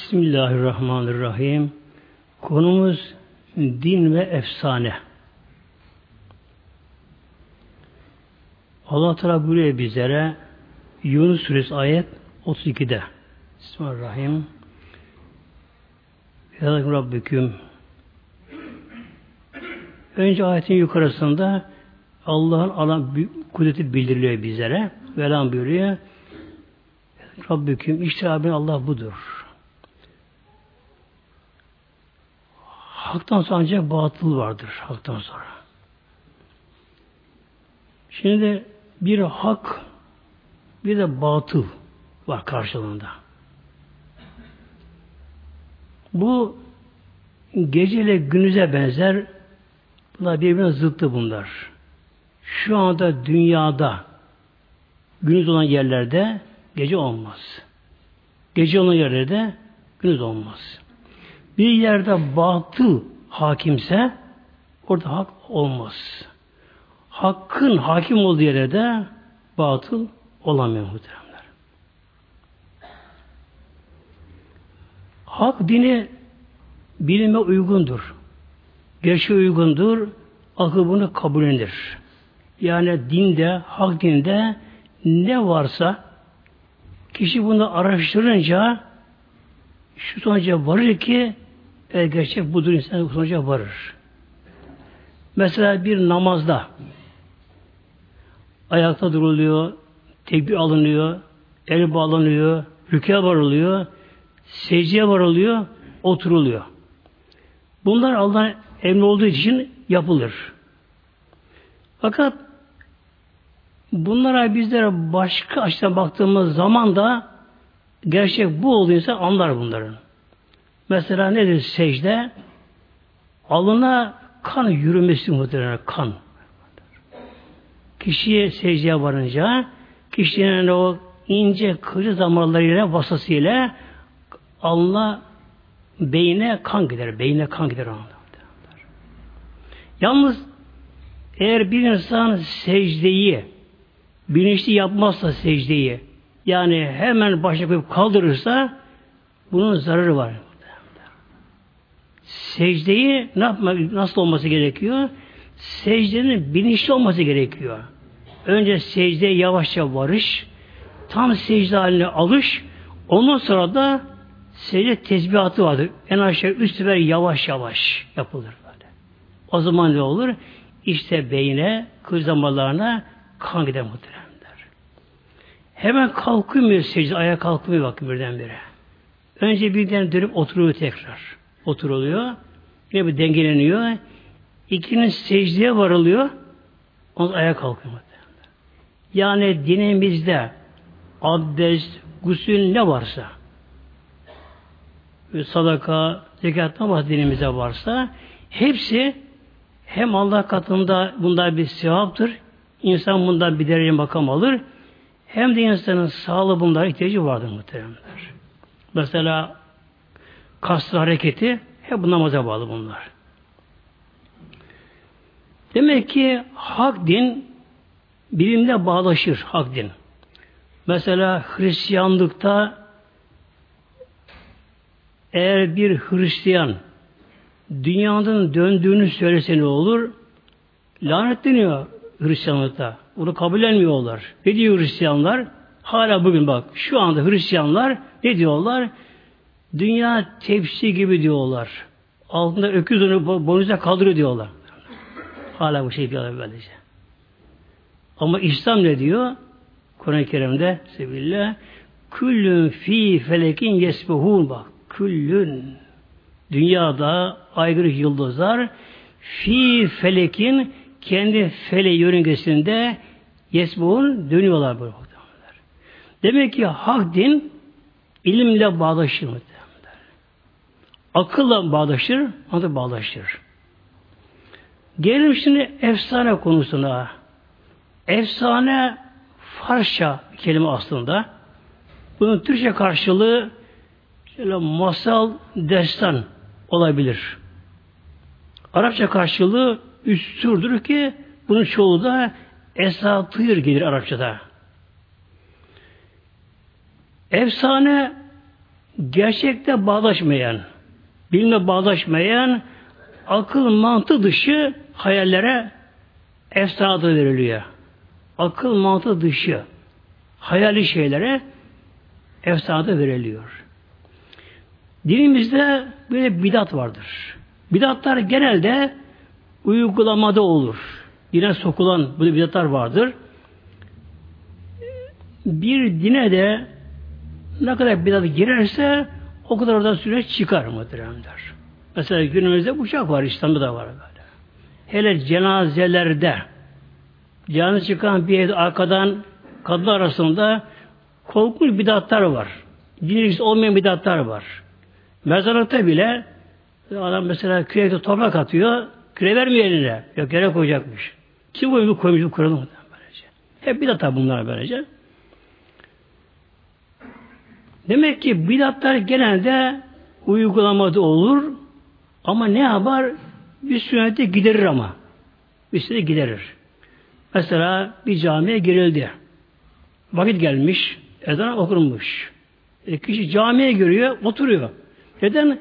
Bismillahirrahmanirrahim. Konumuz din ve efsane. Allah Teala buyuruyor bizlere Yunus Suresi ayet 32'de. Bismillahirrahmanirrahim. Yalakum Rabbüküm. Önce ayetin yukarısında Allah'ın alan kudreti bildiriliyor bizlere. Velan buyuruyor. Rabbüküm işte Rabbin Allah budur. Hak'tan sonra ancak batıl vardır. Hak'tan sonra. Şimdi bir hak bir de batıl var karşılığında. Bu geceyle günüze benzer bunlar birbirine zıttı bunlar. Şu anda dünyada gündüz olan yerlerde gece olmaz. Gece olan yerlerde gündüz olmaz. Bir yerde batıl hakimse orada hak olmaz. Hakkın hakim olduğu yerde batıl olamıyor muhteremler. Hak dini bilime uygundur. Gerçeğe uygundur. Akıl bunu kabullenir. Yani dinde, hak dinde ne varsa kişi bunu araştırınca şu sonuca varır ki eğer gerçek budur insan sonuca varır. Mesela bir namazda ayakta duruluyor, tekbir alınıyor, el bağlanıyor, rükûa varılıyor, secdeye varılıyor, oturuluyor. Bunlar Allah'ın emri olduğu için yapılır. Fakat bunlara bizlere başka açıdan baktığımız zaman da gerçek bu olduğuysa anlar bunların. Mesela nedir secde? Alına kan yürümesi muhtemelen kan. Kişiye secdeye varınca kişinin o ince kırı damarlarıyla vasasıyla alnına beyine kan gider. Beyine kan gider. Yalnız eğer bir insan secdeyi bilinçli yapmazsa secdeyi yani hemen başa koyup kaldırırsa bunun zararı var secdeyi ne yapmak, nasıl olması gerekiyor? Secdenin bilinçli olması gerekiyor. Önce secdeye yavaşça varış, tam secde haline alış, ondan sonra da secde tesbihatı vardır. En aşağı üst sefer yavaş yavaş yapılır böyle. O zaman ne olur? İşte beyine, kız damarlarına kan gider muhteremler. Hemen kalkmıyor secde, ayağa kalkmıyor bakın birdenbire. Önce birden dönüp oturuyor tekrar oturuluyor. Yine bir dengeleniyor. İkinin secdeye varılıyor. Ondan ayağa kalkıyor. Yani dinimizde abdest, gusül ne varsa sadaka, zekat ne var dinimize varsa hepsi hem Allah katında bunda bir sevaptır. İnsan bundan bir derece makam alır. Hem de insanın sağlığı bunlara ihtiyacı vardır muhteremler. Mesela kaslı hareketi hep bu namaza bağlı bunlar. Demek ki hak din bilimle bağlaşır hak din. Mesela Hristiyanlıkta eğer bir Hristiyan dünyanın döndüğünü söylese ne olur? Lanetleniyor Hristiyanlıkta. Bunu kabullenmiyorlar. Ne diyor Hristiyanlar? Hala bugün bak şu anda Hristiyanlar ne diyorlar? Dünya tepsi gibi diyorlar. Altında öküz onu boynuzuna kaldırıyor diyorlar. Hala bu şey yapıyorlar böylece. Ama İslam ne diyor? Kur'an-ı Kerim'de sebillah küllün fi felekin yesbehun bak küllün dünyada aygırı yıldızlar fi felekin kendi fele yörüngesinde yesbehun dönüyorlar böyle. Demek ki hak din ilimle bağdaşır akılla bağdaşır, adı bağdaşır. Gelelim şimdi efsane konusuna. Efsane Farsça kelime aslında. Bunun Türkçe karşılığı şöyle masal, destan olabilir. Arapça karşılığı üstürdür ki bunun çoğu da esatır gelir Arapçada. Efsane gerçekte bağdaşmayan, bilimle bağdaşmayan akıl mantı dışı hayallere efsane veriliyor. Akıl mantı dışı hayali şeylere efsane veriliyor. Dinimizde böyle bidat vardır. Bidatlar genelde uygulamada olur. Dine sokulan böyle bidatlar vardır. Bir dine de ne kadar bidat girerse o kadar oradan süreç çıkar muhteremler. Mesela günümüzde uçak var, İslam'da da var böyle. Hele cenazelerde canı çıkan bir evde arkadan kadın arasında korkunç bidatlar var. Dinleyicisi olmayan bidatlar var. Mezarlıkta bile adam mesela kürekte toprak atıyor, küre vermiyor eline. Yok yere koyacakmış. Kim koymuş, koymuş bu kuralı. Hep bidat bunlar böylece. Demek ki bidatlar genelde uygulamada olur ama ne yapar? Bir sünnete giderir ama. Bir sünnete giderir. Mesela bir camiye girildi. Vakit gelmiş, ezan okunmuş. E, kişi camiye giriyor, oturuyor. Neden?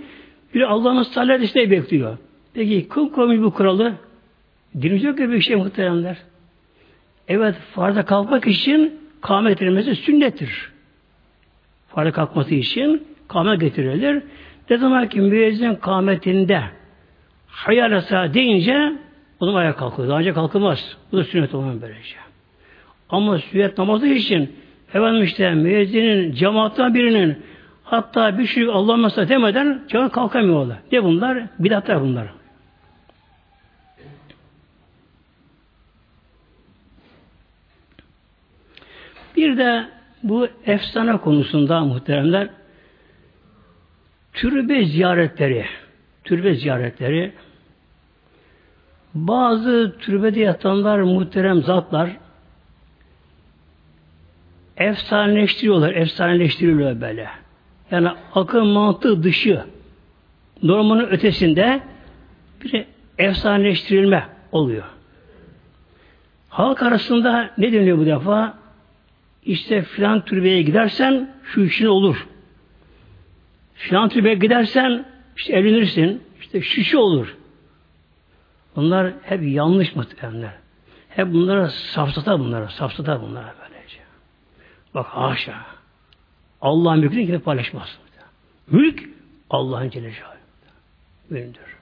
Bir Allah'ın sallallahu işte bekliyor. Peki kim koymuş bu kuralı? Dinimiz yok bir şey muhteremler. Evet, farza kalkmak için kâhmet getirilmesi sünnettir. Farza kalkması için kâhmet getirilir. Ne zaman ki müezzin kâhmetinde hayal asa deyince o zaman ayağa kalkıyor. Daha önce kalkılmaz. Bu da sünnet olan böylece. Ama sünnet namazı için efendim işte müezzinin cemaatten birinin hatta bir şey Allah mesela demeden canı kalkamıyorlar. Ne bunlar? Bidatlar bunlar. Bir de bu efsane konusunda muhteremler türbe ziyaretleri türbe ziyaretleri bazı türbede yatanlar muhterem zatlar efsaneleştiriyorlar, efsaneleştiriyorlar böyle. Yani akıl mantığı dışı normanın ötesinde bir efsaneleştirilme oluyor. Halk arasında ne deniyor bu defa? İşte filan türbeye gidersen şu işin olur. Filan türbeye gidersen işte evlenirsin, işte şu olur. Bunlar hep yanlış muhtemelenler. Hep bunlara safsata bunlara, safsata bunlara böylece. Bak haşa. Allah'ın mülkünü kimse paylaşmaz. Mülk Allah'ın Celle Mülktür.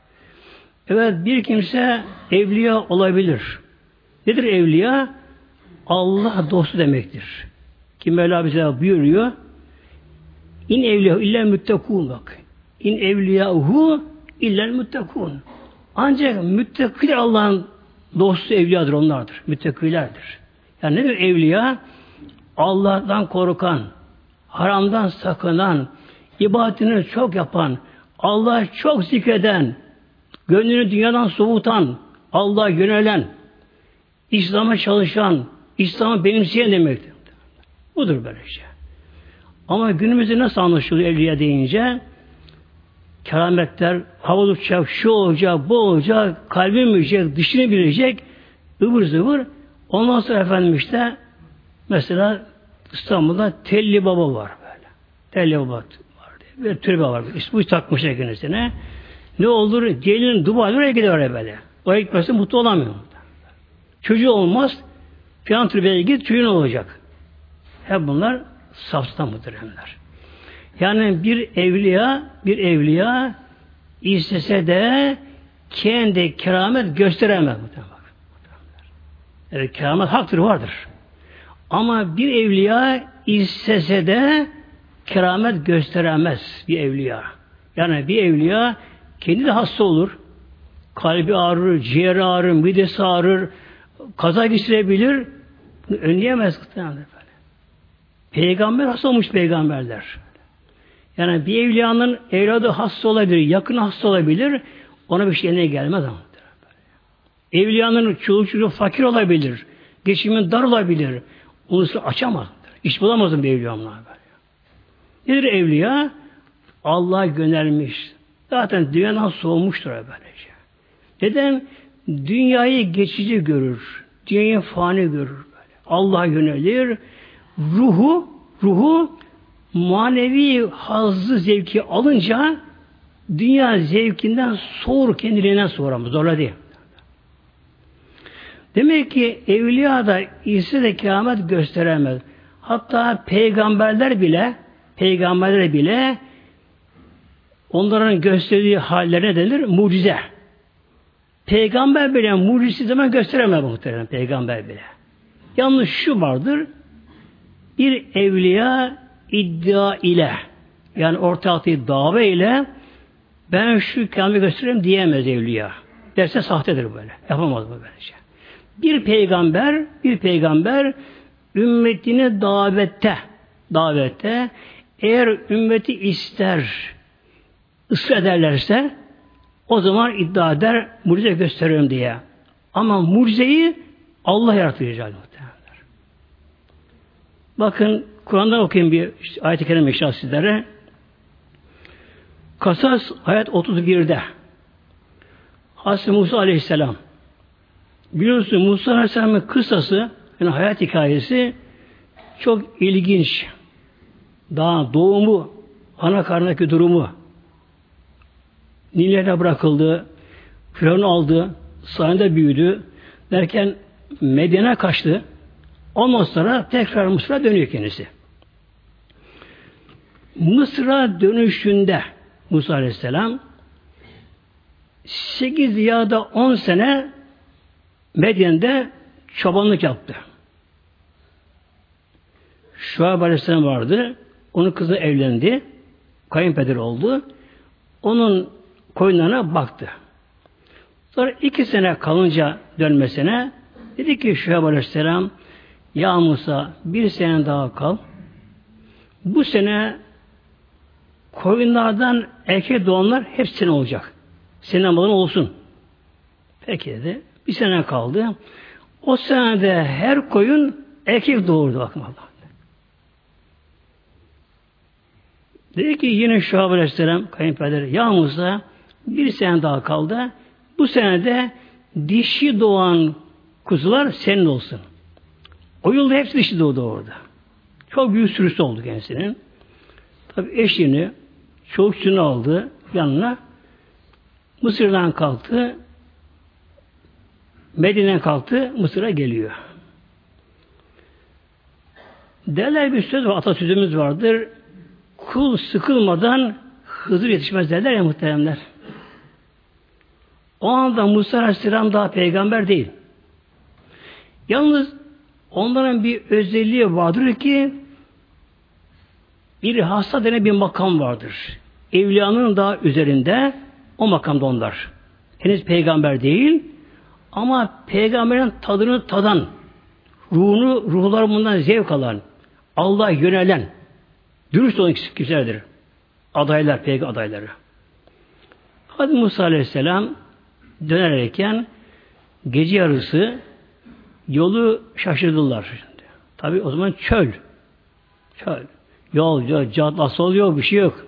Evet bir kimse evliya olabilir. Nedir evliya? Allah dostu demektir. Kim Mevla bize buyuruyor. İn evliya illa müttekûn bak. İn evliyahu illel müttekûn. Ancak müttakiler Allah'ın dostu evliyadır onlardır. Müttakilerdir. Yani nedir evliya? Allah'tan korkan, haramdan sakınan, ibadetini çok yapan, Allah çok zikreden, gönlünü dünyadan soğutan, Allah'a yönelen, İslam'a çalışan, İslam'ı benimseyen demektir. Budur böyle şey. Ama günümüzde nasıl anlaşılıyor evliya deyince? kerametler, havalı uçacak, şu olacak, bu olacak, kalbin bilecek, dışını bilecek, ıvır zıvır. Ondan sonra efendim işte mesela İstanbul'da Telli Baba var böyle. Telli Baba var diye. Bir türbe var. İsmi takmışlar kendisine. Ne olur? Gelin Dubai oraya gidiyor böyle. Oraya gitmesi mutlu olamıyor. Çocuğu olmaz. Fiyan türbeye git, çocuğun olacak. Hep bunlar safsatan muhteremler. Yani bir evliya, bir evliya istese de kendi keramet gösteremez. Evet, keramet haktır, vardır. Ama bir evliya istese de keramet gösteremez bir evliya. Yani bir evliya kendi de hasta olur. Kalbi ağrır, ciğer ağrır, midesi ağrır, kaza geçirebilir. Bunu önleyemez. Peygamber hasta olmuş peygamberler. Yani bir evliyanın evladı hasta olabilir, yakın hasta olabilir, ona bir şey eline gelmez ama. Evliyanın çoluğu çocuğu fakir olabilir, geçimin dar olabilir, onu açamaz. İş bulamazsın bir evliyanlar böyle. Nedir evliya? Allah göndermiş. Zaten dünyadan soğumuştur böylece. Neden? Dünyayı geçici görür. Dünyayı fani görür. Böyle. Allah yönelir. Ruhu, ruhu manevi hazzı zevki alınca dünya zevkinden soğur kendiliğinden soğur zorla değil. Demek ki evliya da iyisi de keramet gösteremez. Hatta peygamberler bile peygamberler bile onların gösterdiği hallerine denir mucize. Peygamber bile mucize zaman gösteremez muhtemelen peygamber bile. Yalnız şu vardır. Bir evliya iddia ile yani orta attığı dava ile ben şu kâmi göstereyim diyemez evliya. Derse sahtedir böyle. Yapamaz bu böylece. Bir peygamber, bir peygamber ümmetine davette, davette eğer ümmeti ister, ısrar ederlerse o zaman iddia eder, mucize gösteriyorum diye. Ama mucizeyi Allah yaratacak muhtemelenler. Bakın Kur'an'dan okuyayım bir işte, ayet-i kerime sizlere. Kasas ayet 31'de Hazreti Musa Aleyhisselam biliyorsunuz Musa Aleyhisselam'ın kıssası yani hayat hikayesi çok ilginç. Daha doğumu, ana karnındaki durumu Nil'e bırakıldı, Firavun aldı, sahinde büyüdü derken Medine kaçtı. Ondan sonra tekrar Mısır'a dönüyor kendisi. Mısır'a dönüşünde Musa Aleyhisselam 8 ya da 10 sene Medyen'de çobanlık yaptı. Şuayb Aleyhisselam vardı. Onun kızı evlendi. Kayınpeder oldu. Onun koyunlarına baktı. Sonra iki sene kalınca dönmesine dedi ki Şuayb Aleyhisselam ya Musa bir sene daha kal. Bu sene koyunlardan erkek doğanlar hepsine olacak. Senin malın olsun. Peki dedi. Bir sene kaldı. O senede her koyun erkek doğurdu bakın Allah. Dedi ki yine Şuhab Aleyhisselam kayınpeder ya Musa bir sene daha kaldı. Bu senede dişi doğan kuzular senin olsun. O yılda hepsi dişi doğdu orada. Çok büyük sürüsü oldu kendisinin. Tabi eşini, çocukçunu aldı yanına. Mısır'dan kalktı. Medine'den kalktı. Mısır'a geliyor. Derler bir söz var, atasözümüz vardır. Kul sıkılmadan Hızır yetişmez derler ya muhteremler. O anda Musa Aleyhisselam daha peygamber değil. Yalnız onların bir özelliği vardır ki bir hasta denen bir makam vardır. Evliyanın daha üzerinde o makamda onlar. Henüz peygamber değil ama peygamberin tadını tadan, ruhunu, ruhlar bundan zevk alan, Allah'a yönelen, dürüst olan kişilerdir. Adaylar, peygamber adayları. Hadi Musa Aleyhisselam dönerken gece yarısı yolu şaşırdılar. Tabi o zaman çöl. Çöl. Yol, yol, cadde, asıl yok, bir şey yok.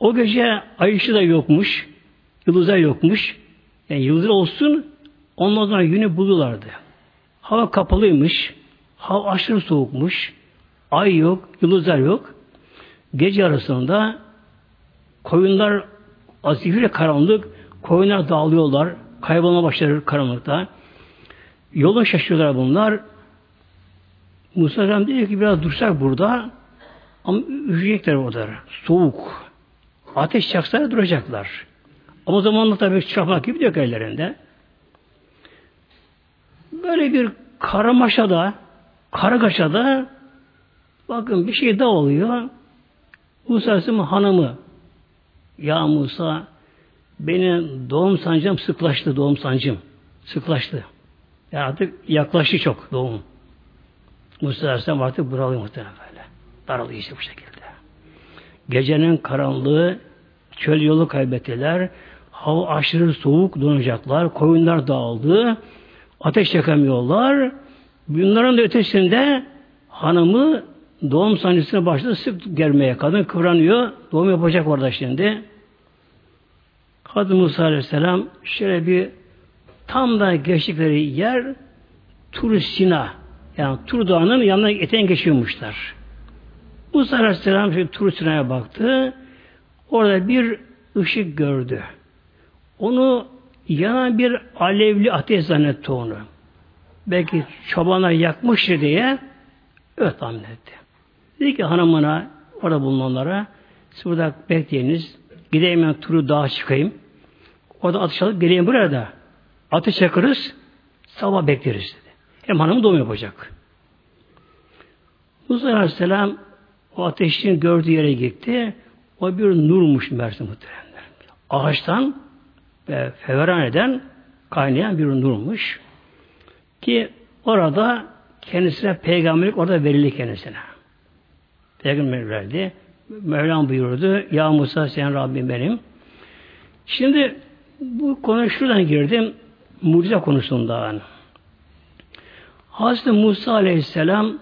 O gece ay ışığı da yokmuş. Yıldızlar yokmuş. Yani yıldız olsun ondan sonra günü buldulardı. Hava kapalıymış. Hava aşırı soğukmuş. Ay yok, yıldızlar yok. Gece arasında koyunlar azifire karanlık, koyunlar dağılıyorlar, kaybolma başlar karanlıkta. Yola şaşırıyorlar bunlar. Musa Aleyhisselam diyor ki biraz dursak burada ama üşüyecekler orada. Soğuk. Ateş çaksa duracaklar. Ama o zamanla tabii çapak gibi yok ellerinde. Böyle bir karamaşada, kargaşada bakın bir şey daha oluyor. Musa Aleyhisselam hanımı ya Musa benim doğum sancım sıklaştı doğum sancım. Sıklaştı. Yani artık yaklaştı çok doğum. Musa Aleyhisselam artık buralıyor muhtemelen böyle. Daralıyor işte bu şekilde. Gecenin karanlığı çöl yolu kaybettiler. Hava aşırı soğuk donacaklar. Koyunlar dağıldı. Ateş yakamıyorlar. Bunların da ötesinde hanımı doğum sancısına başladı sık gelmeye. Kadın kıvranıyor. Doğum yapacak orada şimdi. Kadın Musa Aleyhisselam şöyle bir tam da geçtikleri yer Tur Sina yani Tur Dağı'nın yanına eten geçiyormuşlar. Musa Aleyhisselam şimdi turistine baktı. Orada bir ışık gördü. Onu yanan bir alevli ateş zannetti onu. Belki çobanlar yakmıştı diye öyle tahmin etti. Dedi ki hanımına, orada bulunanlara siz burada bekleyiniz. Gideyim ben turu dağa çıkayım. Orada ateş alıp geleyim buraya da. Ateş yakarız. Sabah bekleriz dedi. Hem hanım doğum yapacak. Musa Aleyhisselam o ateşin gördüğü yere gitti. O bir nurmuş Mersin muhteremler. Ağaçtan ve feveran eden kaynayan bir nurmuş. Ki orada kendisine peygamberlik orada verildi kendisine. Peygamber verdi. Mevlam buyurdu. Ya Musa sen Rabbim benim. Şimdi bu konu şuradan girdim. Mucize konusundan. Hazreti Musa Aleyhisselam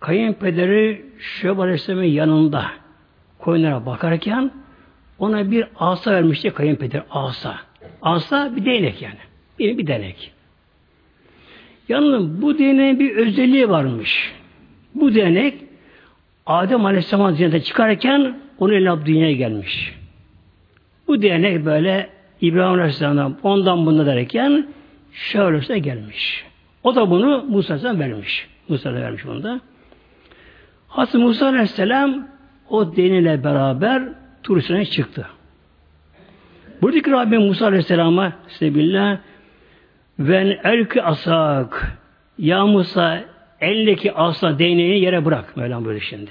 kayınpederi Şuayb Aleyhisselam'ın yanında koyunlara bakarken ona bir asa vermişti kayınpeder asa. Asa bir değnek yani. Bir, bir değnek. Yalnız bu değneğin bir özelliği varmış. Bu değnek Adem Aleyhisselam cennete çıkarken onu eline dünyaya gelmiş. Bu değnek böyle İbrahim Aleyhisselam'dan ondan bunda derken şöyle gelmiş. O da bunu Musa'ya vermiş. Musa'ya vermiş bunu da. Hazreti Musa Aleyhisselam o deniyle beraber turistine çıktı. Buradaki Rabbim Musa Aleyhisselam'a sebillah ven elki asak ya Musa eldeki asa değneğini yere bırak. Mevlam böyle şimdi.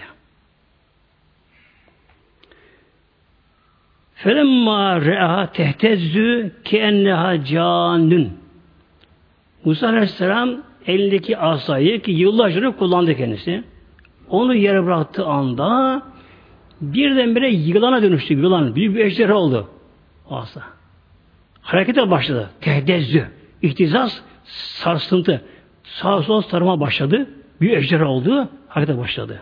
Felemma re'aha tehtezzü ki enneha canun. Musa Aleyhisselam elindeki asayı ki yıllarca kullandı kendisi. Onu yere bıraktığı anda birdenbire yılana dönüştü. Yılan. Büyük bir ejderha oldu. Asa. Harekete başladı. Tehdezzü. İhtizaz sarsıntı. Sağ sol sarma başladı. Bir ejderha oldu. Harekete başladı.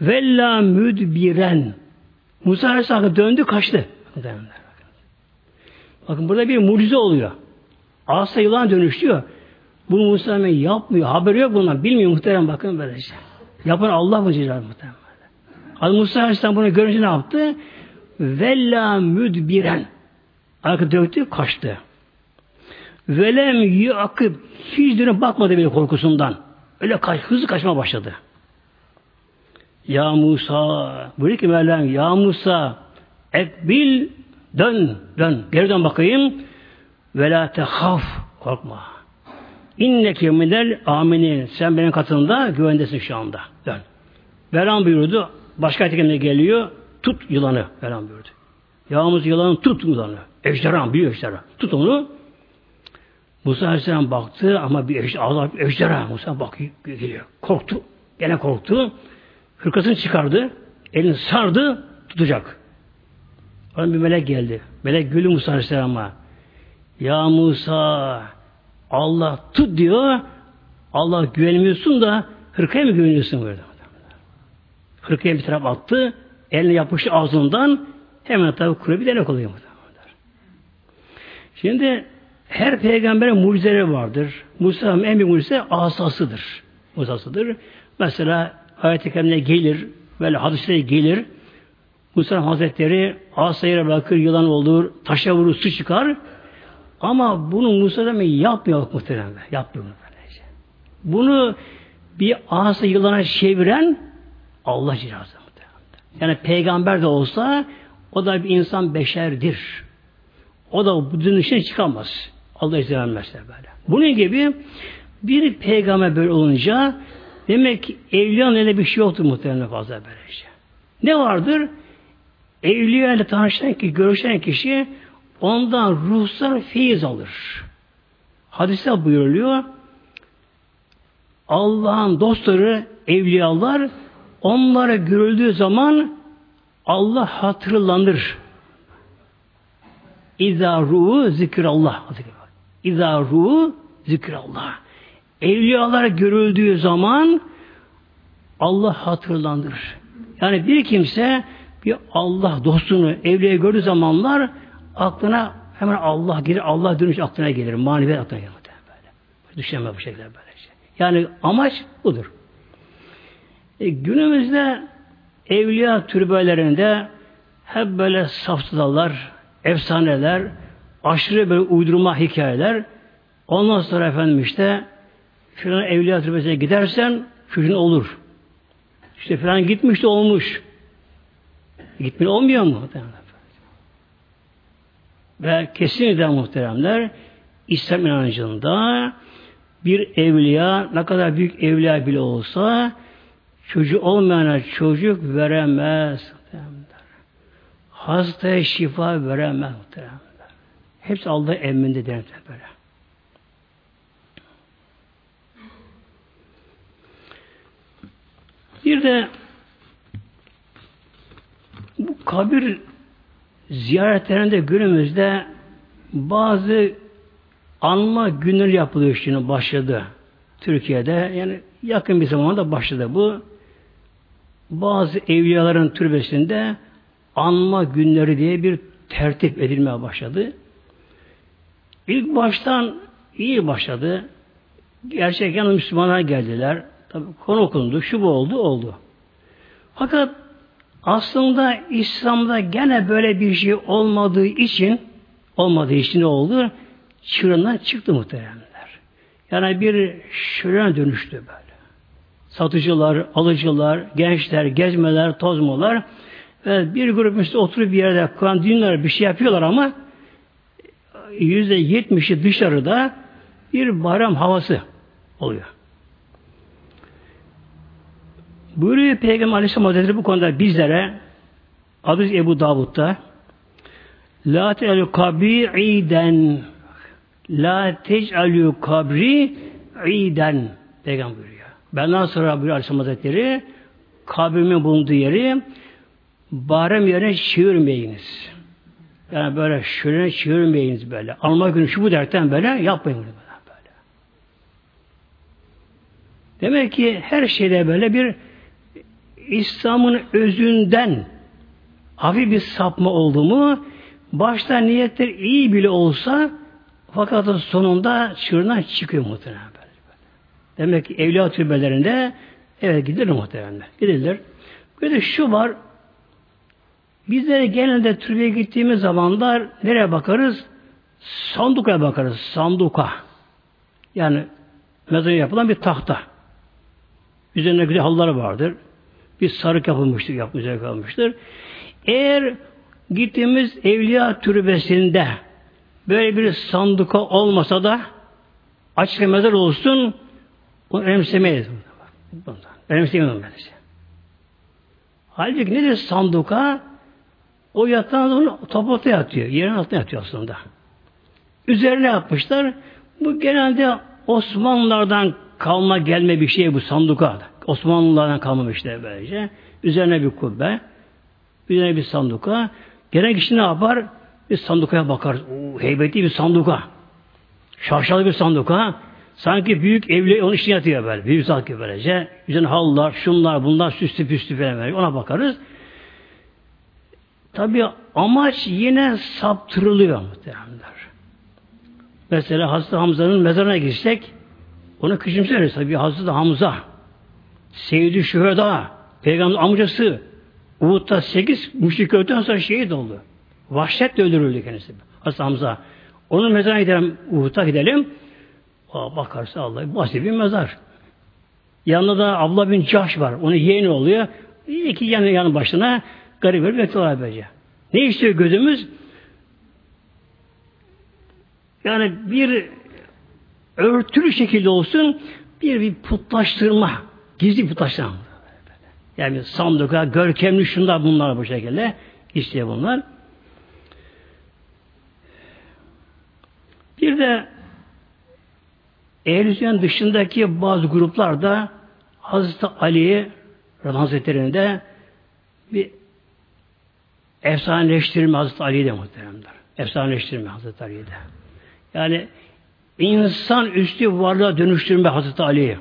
Vella müdbiren. Musa Aleyhisselam döndü kaçtı. Bakın burada bir mucize oluyor. Asa yılan dönüştüyor. Bunu Musa yapmıyor. Haberi yok bundan. Bilmiyor muhterem bakın böylece. Şey. Yapan Allah mı Celaluhu muhterem. Hazreti Musa Aleyhisselam bunu görünce ne yaptı? Vella müdbiren. Arka döktü, kaçtı. Velem yuakıp hiç dönüp bakmadı bile korkusundan. Öyle kaç, hızlı kaçma başladı. Ya Musa, buyuruyor ki Mevlam, Ya Musa, ekbil, dön, dön, geri dön bakayım. Ve la tehaf, korkma. İnneke minel aminin. Sen benim katında güvendesin şu anda. Dön. Mevlam buyurdu, başka ayet geliyor, tut yılanı. Mevlam buyurdu. Yağımız yılanı tut yılanı. Ejderha, büyük ejderha. Tut onu. Musa Aleyhisselam baktı ama bir ejderha, ejderha. Musa bakıyor, geliyor. Korktu. Gene korktu. Hırkasını çıkardı. Elini sardı, tutacak. Oradan bir melek geldi. Melek gülü Musa Aleyhisselam'a. Ya Musa Allah tut diyor. Allah güvenmiyorsun da hırkaya mı güveniyorsun böyle? Hırkaya bir taraf attı. Eline yapıştı ağzından hemen tabi kuru bir denek oluyor. Şimdi her peygamberin mucizeleri vardır. Musa'nın en büyük mucizesi asasıdır. Musa'sıdır. Mesela ayet-i gelir, böyle hadisleri gelir. Musa Hazretleri asayla bırakır, yılan olur, taşa vurur, su çıkar. Ama bunu Musa Aleyhisselam yapmıyor muhtemelen. Yapmıyor böylece. Bunu bir asa yılana çeviren Allah cilazı Yani peygamber de olsa o da bir insan beşerdir. O da bu dönüşten çıkamaz. Allah izin vermezse böyle. Bunun gibi bir peygamber böyle olunca demek ki evliyanın elinde bir şey yoktur muhtemelen fazla böylece. Ne vardır? Evliya ile tanışan ki, görüşen kişi ondan ruhsal feyiz alır. Hadise buyuruluyor. Allah'ın dostları, evliyalar onlara görüldüğü zaman Allah hatırlanır. İzâ ruhu zikrallah. İzâ ruhu zikrallah. Evliyalar görüldüğü zaman Allah hatırlanır. Yani bir kimse bir Allah dostunu evliye gördüğü zamanlar aklına hemen Allah gelir, Allah dönüş aklına gelir. Manevi aklına gelir. Böyle. Düşünme bu şekilde böyle. Şey. Yani amaç budur. E, günümüzde evliya türbelerinde hep böyle saftıdalar, efsaneler, aşırı böyle uydurma hikayeler. Ondan sonra efendim işte filan evliya türbesine gidersen filan olur. İşte filan gitmiş de olmuş. Gitmiyor olmuyor mu? Ve kesinlikle muhteremler İslam inancında bir evliya ne kadar büyük evliya bile olsa çocuğu olmayana çocuk veremez. Hastaya şifa veremez. Hepsi Allah emrinde der böyle. Bir de bu kabir ziyaretlerinde günümüzde bazı anma günleri yapılıyor şimdi başladı. Türkiye'de yani yakın bir zamanda başladı bu. Bazı evliyaların türbesinde anma günleri diye bir tertip edilmeye başladı. İlk baştan iyi başladı. Gerçekten Müslümanlar geldiler. Tabi konu okundu, şu bu oldu, oldu. Fakat aslında İslam'da gene böyle bir şey olmadığı için olmadığı için ne oldu? Çığırından çıktı muhteremler. Yani bir şölen dönüştü böyle. Satıcılar, alıcılar, gençler, gezmeler, tozmalar ve bir grup üstü oturup bir yerde Kur'an dinler bir şey yapıyorlar ama yüzde yetmişi dışarıda bir bayram havası oluyor. Buyuruyor Peygamber Aleyhisselam Hazretleri bu konuda bizlere adı Ebu Davud'da La te'alü kabri iden La tec'alü kabri iden Peygamber buyuruyor. Benden sonra buyuruyor Aleyhisselam Hazretleri kabrimin bulunduğu yeri barem yerine çevirmeyiniz. Yani böyle şöyle çevirmeyiniz böyle. Alma günü şu bu dertten böyle yapmayın böyle. Demek ki her şeyde böyle bir İslam'ın özünden hafif bir sapma oldu mu başta niyetler iyi bile olsa fakat sonunda çığırından çıkıyor muhtemelen. Demek ki evliya türbelerinde evet gidilir muhtemelen. Gidilir. Bir de şu var bizlere genelde türbeye gittiğimiz zamanlar nereye bakarız? Sanduka bakarız. Sanduka. Yani mezara yapılan bir tahta. Üzerinde güzel halılar vardır bir sarık yapılmıştır, yapmışlar kalmıştır. Eğer gittiğimiz evliya türbesinde böyle bir sanduka olmasa da açık mezar olsun onu önemsemeyiz. Önemsemeyiz böylece. Halbuki nedir sanduka? O yatağın onu toprakta yatıyor. Yerin altında yatıyor aslında. Üzerine yapmışlar. Bu genelde Osmanlılardan kalma gelme bir şey bu sanduka. Osmanlılardan kalmamışlar böylece. Üzerine bir kubbe, üzerine bir sanduka. Gelen kişi ne yapar? Bir sandukaya bakar. Oo, heybetli bir sanduka. Şaşalı bir sanduka. Sanki büyük evli onun içine yatıyor böyle. Büyük sanki böylece. Üzerine halılar, şunlar, bunlar süslü püslü falan böyle. Ona bakarız. Tabi amaç yine saptırılıyor muhtemelenler. Mesela Hazreti Hamza'nın mezarına gitsek onu küçümseriz tabi Hazreti Hamza Seyyid-i Şüheda, Peygamber amcası Uhud'da sekiz müşrik öldükten sonra şehit oldu. Vahşetle öldürüldü kendisi. Hazreti Hamza. Onun mezarına gidelim, Uhud'a gidelim. Aa, bakarsa Allah basit bir mezar. Yanında da abla bin Cahş var. Onun yeğeni oluyor. İki yanı yanı başına garip bir bekliyorlar böylece. Ne istiyor gözümüz? Yani bir örtülü şekilde olsun bir bir putlaştırma Gizli putlaşlar. Yani sanduka, görkemli şunlar bunlar bu şekilde. İşte bunlar. Bir de Ehl-i dışındaki bazı gruplar da Hazreti Ali'yi Hazretleri'nde bir efsaneleştirme Hazreti Ali'de muhteremler. Efsaneleştirme Hazreti Ali'de. Yani insan üstü varlığa dönüştürme Hazreti Ali'yi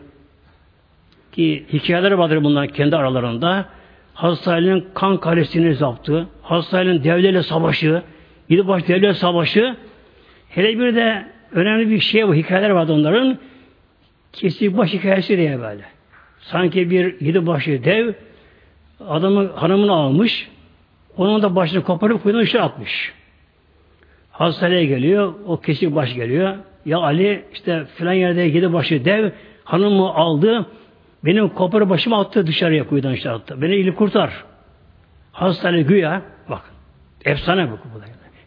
ki hikayeler vardır bunlar kendi aralarında. Hazreti Ali'nin kan kalesini zaptı, Hazreti Ali'nin devleyle savaşı, yedi baş devlet savaşı, hele bir de önemli bir şey bu, hikayeler vardı onların. Kesik baş hikayesi diye böyle. Sanki bir yedi başı dev adamı hanımını almış. Onun da başını koparıp kuyunun içine atmış. Hastaneye geliyor. O kesik baş geliyor. Ya Ali işte filan yerde yedi başı dev hanımı aldı. Benim koparı başımı attı dışarıya kuyudan işte attı. Beni ili kurtar. Hastane güya bak efsane bu.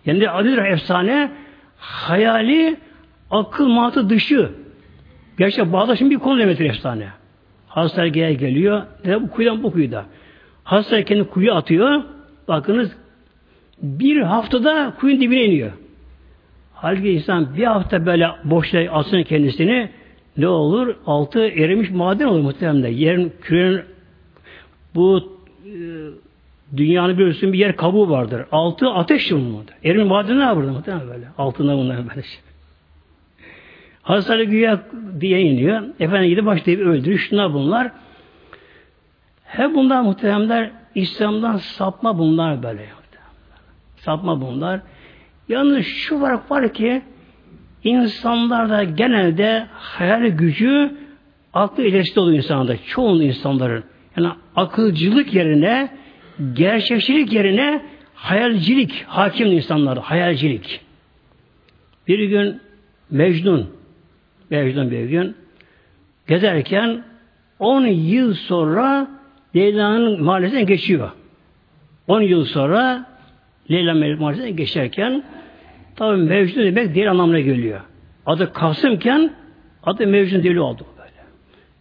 Yani adıdır efsane hayali akıl mantı dışı. Gerçekten bağdaşın bir konu demektir efsane. Hastane geliyor. Ne bu kuyudan bu kuyuda. Hastane kendi kuyu atıyor. Bakınız bir haftada kuyun dibine iniyor. Halbuki insan bir hafta böyle boşluğa atsın kendisini ne olur? Altı erimiş maden olur muhtemelen. Yerin, kürenin bu e, dünyanın bir bir yer kabuğu vardır. Altı ateş yolundadır. Erimiş maden ne burada muhtemelen böyle. Altında bunlar böyle şey. Hastane güya diye iniyor. Efendim gidip başlayıp öldürüyor. Şunlar bunlar. Hep bunlar muhteremler İslam'dan sapma bunlar böyle. Sapma bunlar. Yalnız şu var var ki insanlarda genelde hayal gücü aklı iletişti oluyor insanda. Çoğun insanların. Yani akılcılık yerine gerçekçilik yerine hayalcilik hakim insanlarda. Hayalcilik. Bir gün Mecnun Mecnun bir gün gezerken 10 yıl sonra Leyla'nın mahallesinden geçiyor. 10 yıl sonra Leyla mahallesinden geçerken tabi Mecnun demek değil anlamına geliyor. Adı Kasımken adı Mecnun deli oldu böyle.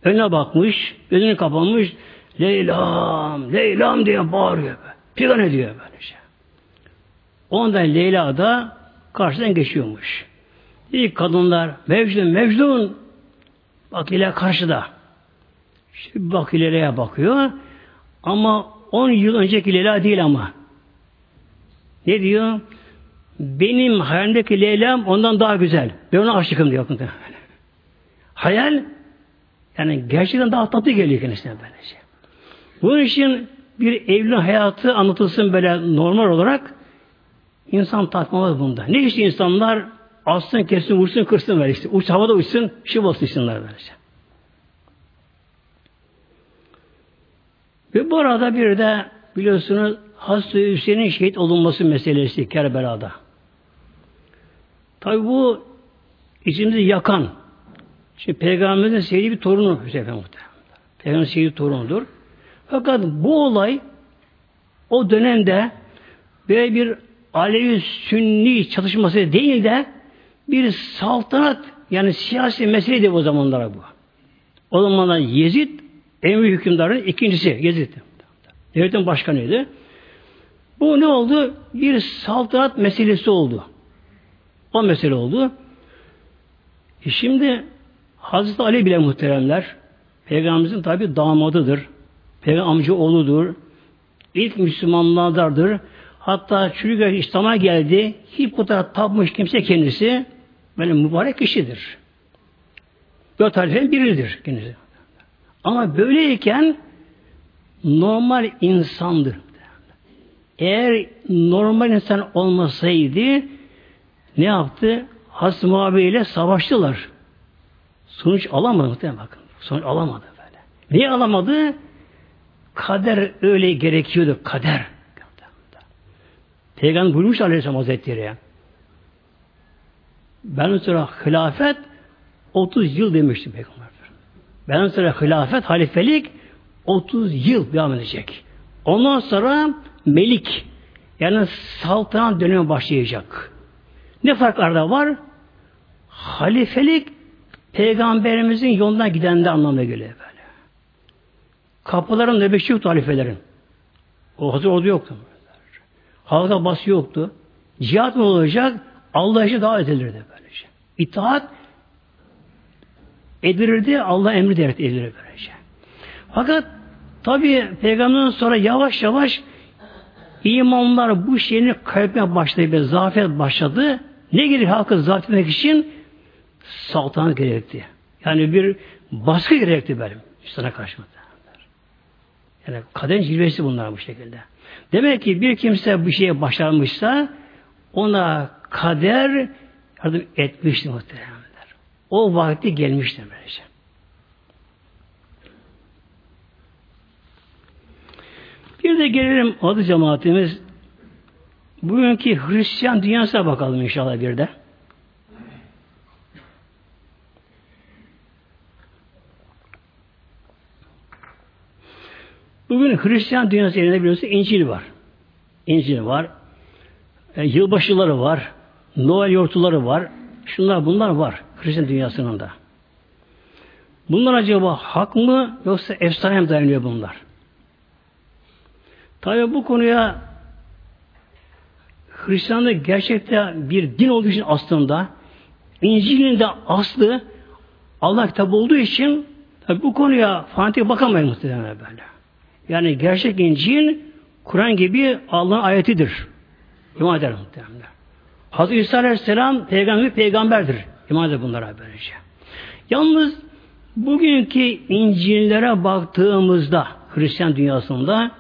Önüne bakmış, önünü kapanmış, Leyla'm, Leyla'm diye bağırıyor. Böyle. Figan ediyor böyle şey. Ondan Leyla da karşıdan geçiyormuş. İlk kadınlar Mecnun, Mecnun bak Leyla karşıda. Şimdi bak Leyla'ya bakıyor. Ama 10 yıl önceki Leyla değil ama. Ne diyor? Benim hayalimdeki Leyla'm ondan daha güzel. Ben ona aşıkım diyor. Hayal yani gerçekten daha tatlı geliyor kendisine böylece. Bunun için bir evli hayatı anlatılsın böyle normal olarak insan tatmamaz bunda. Ne işte insanlar alsın, kesin, vursun, kırsın böyle işte. Uç havada uçsun, şıp olsun insanlar böylece. Ve bu arada bir de biliyorsunuz Hazreti Hüseyin'in şehit olunması meselesi Kerbela'da. Tabi bu içimizi yakan, şimdi Peygamberimizin sevdiği bir torunu Hüseyin muhtemelen. Peygamberimizin sevdiği torunudur. Fakat bu olay o dönemde böyle bir Alevi Sünni çatışması değil de bir saltanat yani siyasi meseleydi o zamanlara bu. O zamanlar Yezid emri hükümdarın ikincisi Yezid. Devletin başkanıydı. Bu ne oldu? Bir saltanat meselesi oldu. O mesele oldu. E şimdi Hazreti Ali bile muhteremler Peygamberimizin tabi damadıdır. Peygamber amca oğludur. İlk Müslümanlardır. Hatta çocuk İslam'a geldi. Hiç kadar tapmış kimse kendisi böyle mübarek kişidir. Dört halifenin biridir kendisi. Ama böyleyken normal insandır. Eğer normal insan olmasaydı ne yaptı? Has Muavi ile savaştılar. Sonuç alamadı muhtemelen bakın. Sonuç alamadı böyle. Niye alamadı? Kader öyle gerekiyordu. Kader. Peygamber buyurmuş Aleyhisselam Hazretleri. Ben sonra hilafet 30 yıl demiştim Peygamber. Ben sonra hilafet, halifelik 30 yıl devam edecek. Ondan sonra melik yani saltanat dönemi başlayacak. Ne farklarda var? Halifelik peygamberimizin yolundan gidende anlamına geliyor böyle. Kapıların nöbetçi yoktu halifelerin. O hazır ordu yoktu. Halka bası yoktu. Cihat mı olacak? Allah işi davet edilirdi böylece. İtaat edilirdi, Allah emri devlet edilir böylece. Fakat tabi peygamberden sonra yavaş yavaş imanlar bu şeyini kaybetmeye başladı ve zafiyet başladı. Ne gelir halkı zapt etmek için? Saltanat gerekti. Yani bir baskı gerekti benim. Üstüne karşı. Yani kaderin cilvesi bunlar bu şekilde. Demek ki bir kimse bir şeye başarmışsa ona kader yardım etmişti muhtemelenler. O vakti gelmişti böylece. Bir de gelelim adı cemaatimiz bugünkü Hristiyan dünyasına bakalım inşallah bir de. Bugün Hristiyan dünyası elinde biliyorsun İncil var. İncil var. E, yılbaşıları var. Noel yortuları var. Şunlar bunlar var. Hristiyan dünyasının da. Bunlar acaba hak mı yoksa efsane mi dayanıyor bunlar? Tabi bu konuya Hristiyanlık gerçekten bir din olduğu için aslında İncil'in de aslı Allah kitabı olduğu için tabi bu konuya fanatik bakamayız muhtemelen böyle. Yani gerçek İncil Kur'an gibi Allah'ın ayetidir. İman eder muhtemelen. Hazreti İsa Aleyhisselam peygamber peygamberdir. İman eder bunlara böylece. Yalnız bugünkü İncil'lere baktığımızda Hristiyan dünyasında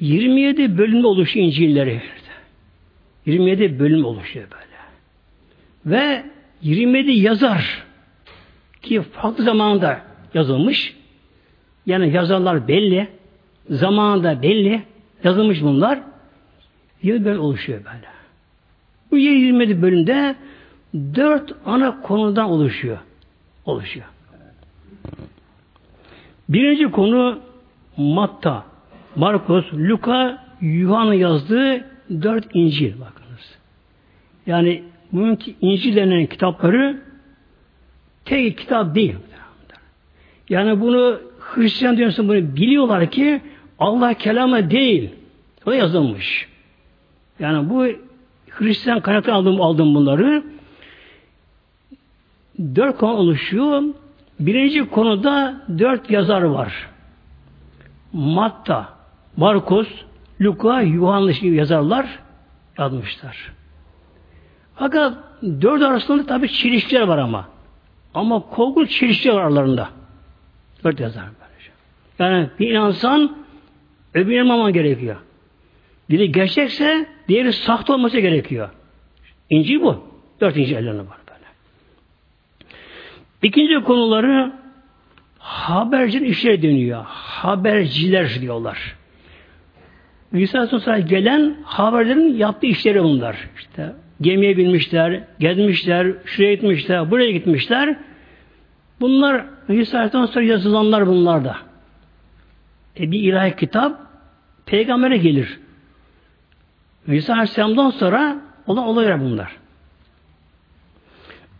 27 bölümde oluşuyor İncil'leri. 27 bölüm oluşuyor böyle. Ve 27 yazar ki farklı zamanda yazılmış. Yani yazarlar belli. Zamanında belli. Yazılmış bunlar. 20 bölüm oluşuyor böyle. Bu 27 bölümde dört ana konudan oluşuyor. Oluşuyor. Birinci konu Matta, Markus, Luka, Yuhanna yazdığı dört İncil bakınız. Yani bugünkü İncil denen kitapları tek kitap değil. Yani bunu Hristiyan dünyası bunu biliyorlar ki Allah kelamı değil. O yazılmış. Yani bu Hristiyan kaynaktan aldım, aldım bunları. Dört konu oluşuyor. Birinci konuda dört yazar var. Matta, Markus, Luka, Yuhanna gibi yazarlar yazmışlar. Fakat dört arasında tabi çelişkiler var ama. Ama korkunç çelişkiler var aralarında. Dört yazar böylece. Yani bir insan öbür inanmaman gerekiyor. Biri gerçekse diğeri sahte olması gerekiyor. İncil bu. Dört İncil ellerinde var böyle. İkinci konuları habercinin işleri dönüyor. Haberciler diyorlar. İsa Aleyhisselam gelen haberlerin yaptığı işleri bunlar. İşte gemiye binmişler, gezmişler, şuraya gitmişler, buraya gitmişler. Bunlar İsa Aleyhisselam sonra yazılanlar bunlar da. E bir ilahi kitap peygambere gelir. İsa Aleyhisselam'dan sonra olan olaylar bunlar.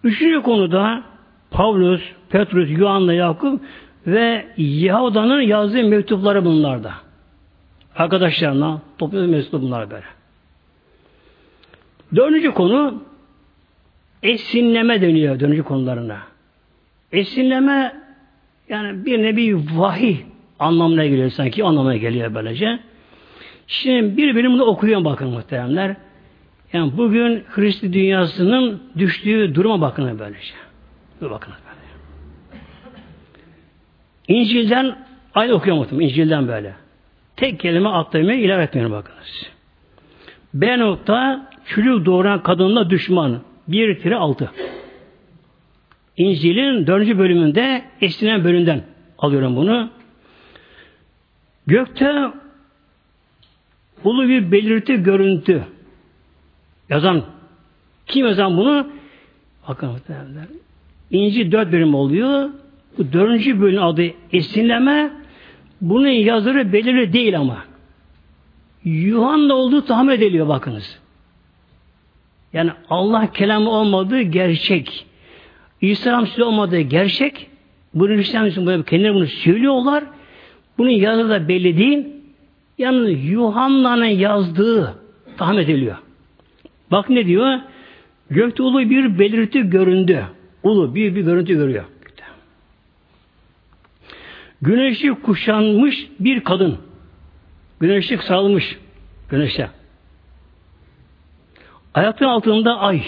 Üçüncü konuda Pavlus, Petrus, Yuhanna, Yakup ve Yahuda'nın yazdığı mektupları bunlarda. Arkadaşlarına topluyor mektup bunlar böyle. Dördüncü konu esinleme dönüyor dördüncü konularına. Esinleme yani bir nevi vahiy anlamına geliyor sanki anlamına geliyor böylece. Şimdi bir bölümünü okuyorum bakın muhteremler. Yani bugün Hristi dünyasının düştüğü duruma bakın böylece. Bir bakın böyle. İncil'den aynı okuyorum muhtemelen. İncil'den böyle. Tek kelime atlamayı ilave etmiyorum bakınız. B nokta çürük doğuran kadınla düşman. 1 tire 6. İncil'in dördüncü bölümünde eslenen bölümden alıyorum bunu. Gökte ulu bir belirti görüntü. Yazan kim yazan bunu? Bakın. İncil dört bölüm oluyor. Bu dördüncü bölüm adı esinleme. Bunun yazarı belirli değil ama. Yuhanna olduğu tahmin ediliyor bakınız. Yani Allah kelamı olmadığı gerçek. İsa Aleyhisselam olmadığı gerçek. Bunu Hristiyan kendileri bunu söylüyorlar. Bunun yazarı da belli değil. Yani Yuhanna'nın yazdığı tahmin ediliyor. Bak ne diyor? Gökte ulu bir belirti göründü. Ulu büyük bir görüntü görüyor. Güneşi kuşanmış bir kadın. Güneşlik sarılmış. Güneşe. Ayakların altında ay.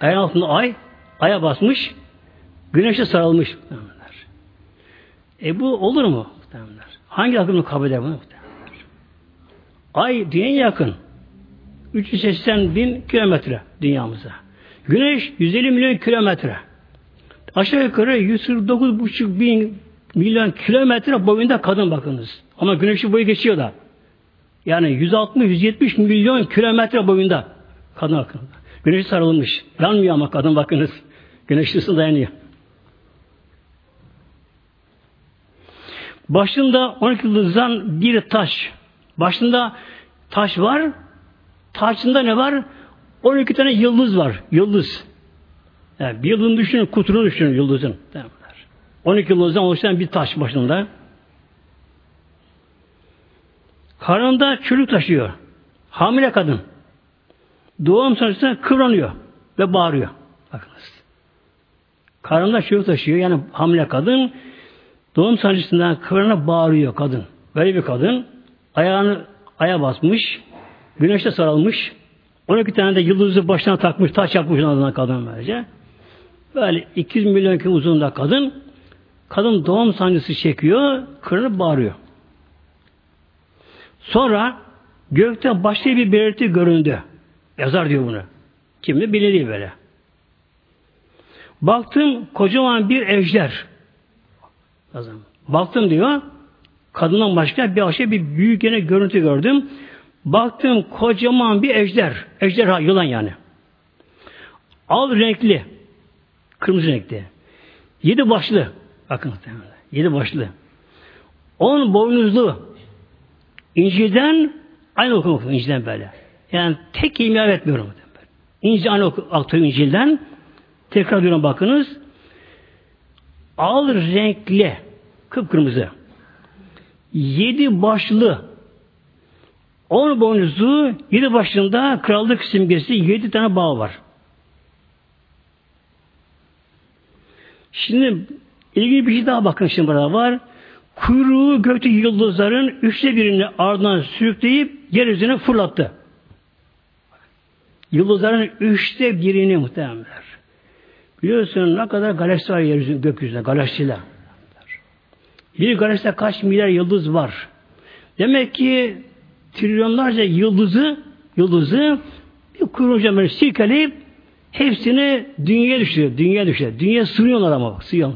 Ayağın altında ay. Aya basmış. Güneşe sarılmış. E bu olur mu? Hangi akımını kabul eder bunu? Ay dünyaya yakın. 380 bin kilometre dünyamıza. Güneş 150 milyon kilometre. Aşağı yukarı 149,5 bin milyon kilometre boyunda kadın bakınız. Ama güneşi boyu geçiyor da. Yani 160-170 milyon kilometre boyunda kadın bakın. Güneş sarılmış. Yanmıyor ama kadın bakınız. Güneş ısısı dayanıyor. Başında 12 yıldızdan bir taş. Başında taş var. Taşında ne var? 12 tane yıldız var. Yıldız. Yani bir yıldızın düşünün, kutunu düşünün yıldızın. 12 yıldızdan oluşan bir taş başında. Karnında çocuk taşıyor. Hamile kadın. Doğum sonrasında kıvranıyor ve bağırıyor. Bakınız. Karnında çocuk taşıyor. Yani hamile kadın doğum sancısından kıvrana bağırıyor kadın. Böyle bir kadın ayağını aya basmış, güneşte sarılmış, 12 tane de yıldızı başına takmış, taş yapmış adına kadın böylece. Böyle 200 milyon kilo uzunluğunda kadın, kadın doğum sancısı çekiyor, kırılıp bağırıyor. Sonra gökten başka bir belirti göründü. Yazar diyor bunu. Kimi bilir böyle. Baktım kocaman bir ejder. Baktım diyor. Kadından başka bir aşağı bir büyük gene görüntü gördüm. Baktım kocaman bir ejder. Ejderha yılan yani. Al renkli. Kırmızı renkli. Yedi başlı. Bakın Yedi başlı. On boynuzlu. İncil'den aynı okumak İncil'den böyle. Yani tek kelime etmiyorum. İncil aynı aktarıyor İncil'den. Tekrar diyorum bakınız. Al renkli. Kıpkırmızı. Yedi başlı. On boynuzlu, yedi başında krallık simgesi yedi tane bağ var. Şimdi ilgili bir şey daha bakın şimdi burada var. Kuyruğu gökteki yıldızların üçte birini ardından sürükleyip yeryüzüne fırlattı. Yıldızların üçte birini muhtemelenler. Biliyorsun ne kadar galaksi var yeryüzünde, gökyüzünde, galaksiler. Bir galakside kaç milyar yıldız var. Demek ki trilyonlarca yıldızı yıldızı bir kuyruğunca böyle silkeleyip hepsini dünyaya düşürüyor. Dünyaya düşürüyor. Dünya sığıyorlar ama bak. Sığıyor.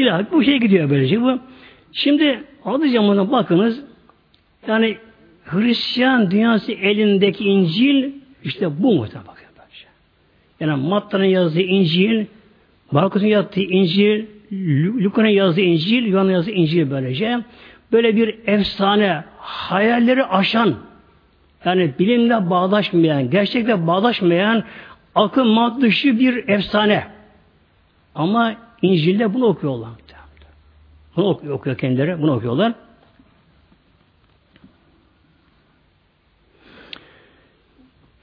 İlahi bu şey gidiyor böylece bu. Şimdi adı camına bakınız yani Hristiyan dünyası elindeki İncil işte bu muhtemelen bakın. Yani Matta'nın yazdığı İncil, Markus'un yazdığı İncil, Luka'nın yazdığı İncil, Yuhanna'nın yazdığı İncil böylece. Böyle bir efsane, hayalleri aşan, yani bilimle bağdaşmayan, gerçekle bağdaşmayan, akıl dışı bir efsane. Ama İncil'de bunu okuyorlar. Bunu okuyor, kendileri, bunu okuyorlar.